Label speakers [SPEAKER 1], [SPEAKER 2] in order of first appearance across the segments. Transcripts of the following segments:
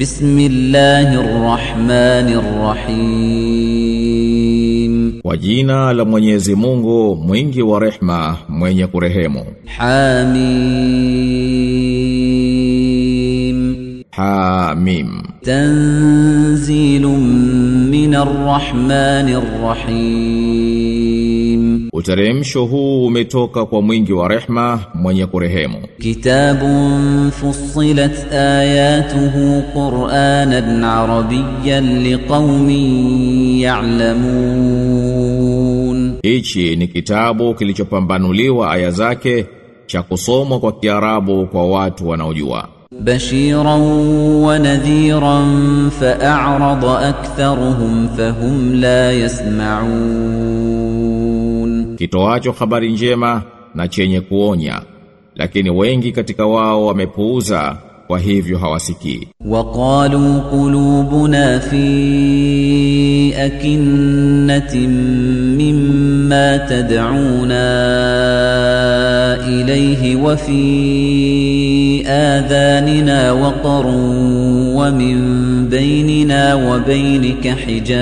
[SPEAKER 1] بسم الله الرحمن الرحيم
[SPEAKER 2] Kwa jina la Mwenyezi Mungu mwingi wa rehma mwenye kurehemu
[SPEAKER 1] حميم
[SPEAKER 2] Hamim
[SPEAKER 1] تنزيل من الرحمن الرحيم
[SPEAKER 2] Uteremsho huu umetoka kwa mwingi wa rehma mwenye kurehemu
[SPEAKER 1] كتاب فصلت آياته قرآنا عربيا لقوم يعلمون
[SPEAKER 2] Hichi ni kitabu kilichopambanuliwa aya zake cha kusomwa kwa Kiarabu kwa watu wanaojua
[SPEAKER 1] بشيرا ونذيرا فأعرض أكثرهم فهم لا يسمعون
[SPEAKER 2] kitoacho habari njema na chenye kuonya lakini wengi katika wao wamepuuza kwa hivyo hawasikii.
[SPEAKER 1] Waqalu qulubuna fi akinnatin mimma tad'una ilayhi wa fi adhanina waqarun wa min baynina wa baynika hijab.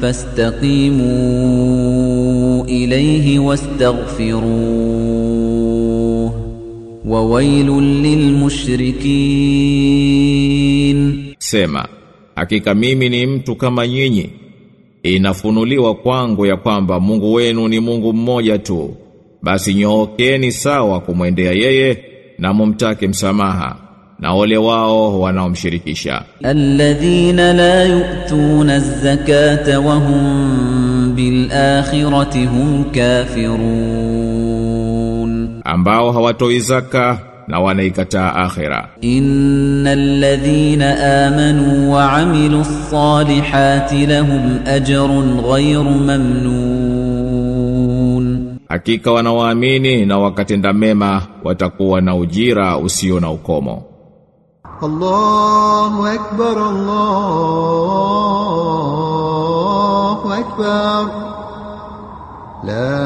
[SPEAKER 1] فاستقيموا إليه واستغفروه وويل للمشركين
[SPEAKER 2] Sema, hakika mimi ni mtu kama nyinyi. Inafunuliwa kwangu ya kwamba Mungu wenu ni Mungu mmoja tu. Basi nyookeni sawa kumwendea yeye na mumtake msamaha. na ole wao wanaomshirikisha.
[SPEAKER 1] Alladhina la yu'tuna az-zakata wa hum bil akhirati hum kafirun,
[SPEAKER 2] ambao hawatoi zaka na wanaikataa akhira.
[SPEAKER 1] Innal ladhina amanu wa amilus salihati lahum ajrun ghayru mamnun,
[SPEAKER 2] hakika wanaoamini na wakatenda mema watakuwa na ujira usio na ukomo.
[SPEAKER 3] الله أكبر الله أكبر لا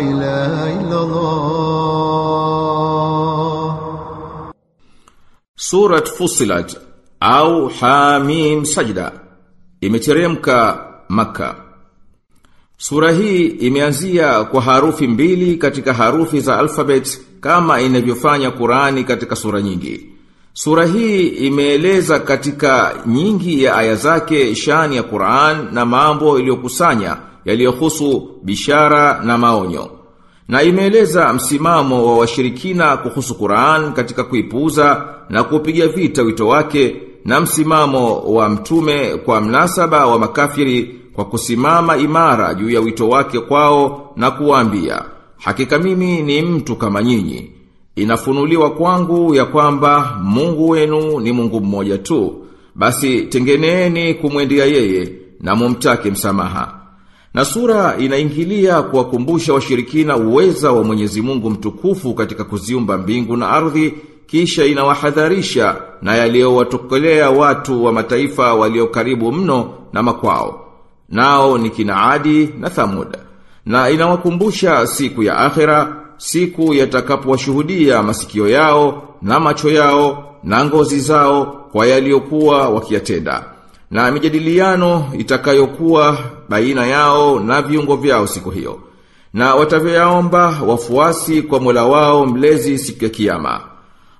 [SPEAKER 3] إله إلا الله
[SPEAKER 2] Surat Fusilat au Hamim Sajda imeteremka Makka. Sura hii imeanzia kwa harufi mbili katika harufi za alfabet kama inavyofanya Qurani katika sura nyingi. Sura hii imeeleza katika nyingi ya aya zake shani ya Qur'an na mambo iliyokusanya yaliyohusu bishara na maonyo. Na imeeleza msimamo wa washirikina kuhusu Qur'an katika kuipuuza na kupiga vita wito wake na msimamo wa mtume kwa mnasaba wa makafiri kwa kusimama imara juu ya wito wake kwao na kuwaambia hakika mimi ni mtu kama nyinyi. Inafunuliwa kwangu ya kwamba Mungu wenu ni Mungu mmoja tu. Basi tengeneeni kumwendea yeye na mumtake msamaha. Na sura inaingilia kuwakumbusha washirikina uweza wa Mwenyezi Mungu mtukufu katika kuziumba mbingu na ardhi kisha inawahadharisha na yaliyowatokelea watu wa mataifa walio karibu mno na makwao nao ni kinaadi na thamuda. na inawakumbusha siku ya akhira siku yatakapowashuhudia masikio yao na macho yao na ngozi zao kwa yaliyokuwa wakiyatenda. Na mijadiliano itakayokuwa baina yao na viungo vyao siku hiyo. Na watavyoyaomba wafuasi kwa Mola wao mlezi siku ya kiyama.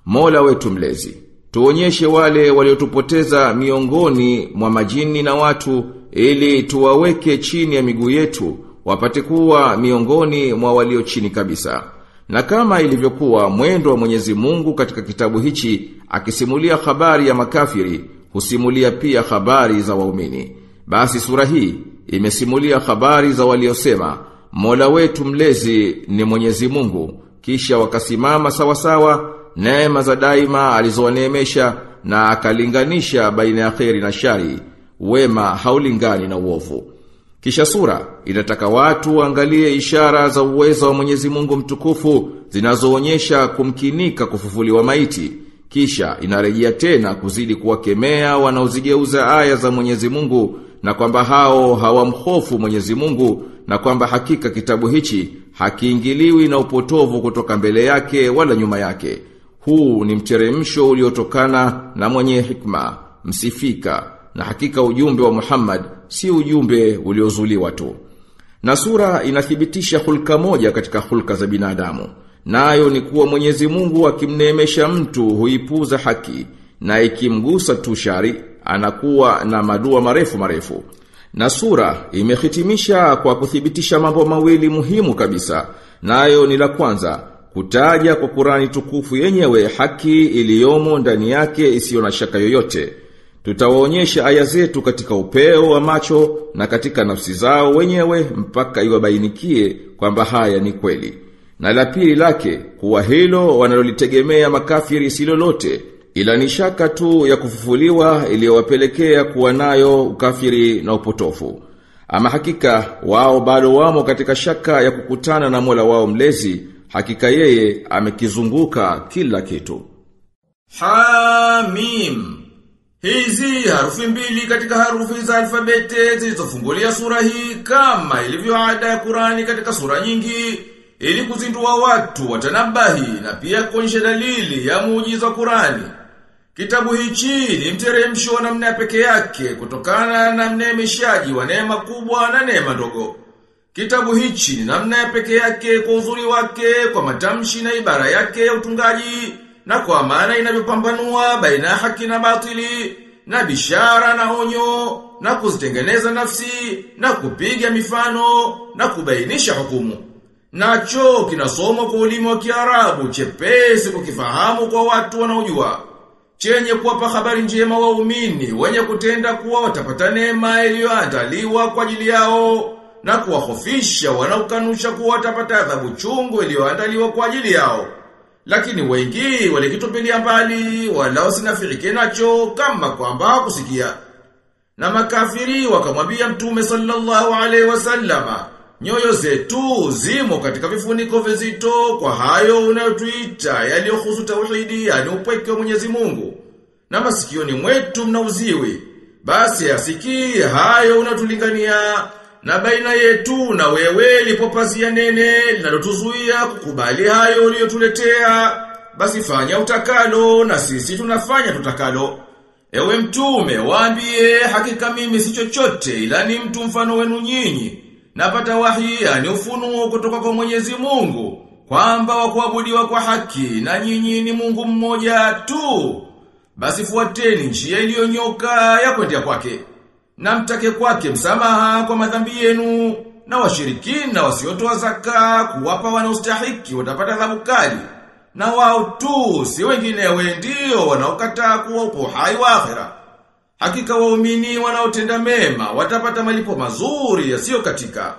[SPEAKER 2] Mola wetu mlezi tuonyeshe wale waliotupoteza miongoni mwa majini na watu ili tuwaweke chini ya miguu yetu wapate kuwa miongoni mwa walio chini kabisa. Na kama ilivyokuwa mwendo wa Mwenyezi Mungu katika kitabu hichi akisimulia habari ya makafiri husimulia pia habari za waumini. Basi sura hii imesimulia habari za waliosema Mola wetu mlezi ni Mwenyezi Mungu. Kisha wakasimama sawa sawa neema za daima alizowaneemesha na akalinganisha baina ya kheri na shari, wema haulingani na uovu. Kisha sura inataka watu waangalie ishara za uwezo wa Mwenyezi Mungu mtukufu zinazoonyesha kumkinika kufufuliwa maiti. Kisha inarejea tena kuzidi kuwakemea wanaozigeuza aya za Mwenyezi Mungu na kwamba hao hawamhofu Mwenyezi Mungu na kwamba hakika kitabu hichi hakiingiliwi na upotovu kutoka mbele yake wala nyuma yake. Huu ni mteremsho uliotokana na mwenye hikma, msifika, na hakika ujumbe wa Muhammad si ujumbe uliozuliwa tu. Na sura inathibitisha hulka moja katika hulka za binadamu. Nayo ni kuwa Mwenyezi Mungu akimneemesha mtu huipuza haki na ikimgusa tu shari anakuwa na madua marefu marefu. Na sura imehitimisha kwa kuthibitisha mambo mawili muhimu kabisa. Nayo ni la kwanza kutaja kwa Qurani tukufu yenyewe haki iliyomo ndani yake isiyo na shaka yoyote. Tutawaonyesha aya zetu katika upeo wa macho na katika nafsi zao wenyewe mpaka iwabainikie kwamba haya ni kweli. Na la pili lake kuwa hilo wanalolitegemea makafiri si lolote ila ni shaka tu ya kufufuliwa iliyowapelekea kuwa nayo ukafiri na upotofu. Ama hakika wao bado wamo katika shaka ya kukutana na Mola wao mlezi, hakika yeye amekizunguka kila kitu. Hamim Hizi harufi mbili katika harufi za alfabete zilizofungulia sura hii kama ilivyo ada ya Qurani katika sura nyingi ili kuzindua watu watanabahi na pia kuonyesha dalili ya muujiza Qurani. Kitabu hichi ni mteremsho wa namna peke yake kutokana na mneemeshaji wa neema kubwa na neema ndogo. Kitabu hichi ni namna ya peke yake kwa uzuri wake, kwa matamshi na ibara yake ya utungaji, na kwa maana inavyopambanua baina haki na batili, na bishara na onyo, na kuzitengeneza nafsi, na kupiga mifano, na kubainisha hukumu. Nacho kinasomwa kwa ulimi wa Kiarabu chepesi kukifahamu kwa watu wanaojua chenye kuwapa habari njema waumini wenye kutenda kuwa watapata neema iliyoandaliwa kwa ajili yao na kuwahofisha wanaokanusha kuwa watapata adhabu chungu iliyoandaliwa kwa ajili yao. Lakini wengi walikitupilia mbali wala wasinafirike nacho kama kwamba kusikia. Na makafiri wakamwambia Mtume sallallahu alaihi wasallama, nyoyo zetu zimo katika vifuniko vizito kwa hayo unayotuita yaliyohusu tauhidi yani upweke wa Mwenyezi Mungu. Na masikioni mwetu mnauziwi. Basi asikie hayo unatulingania na baina yetu na wewe lipo pazia nene linalotuzuia kukubali hayo uliyotuletea. Basi fanya utakalo na sisi tunafanya tutakalo. Ewe mtume, waambie hakika mimi si chochote ila ni mtu mfano wenu nyinyi. Napata wahi ni ufunuo kutoka kwa Mwenyezi Mungu kwamba wa kuabudiwa kwa haki na nyinyi ni Mungu mmoja tu. Basi fuateni njia iliyonyoka ya kwendea kwake. Na mtake kwake msamaha kwa madhambi yenu na washirikina wasiotoa zaka kuwapa wanaostahiki watapata adhabu kali. Na wao tu si wenginewe ndio wanaokataa kuwa upo hai wa akhera. Hakika waumini wanaotenda mema watapata malipo mazuri yasiyo katika.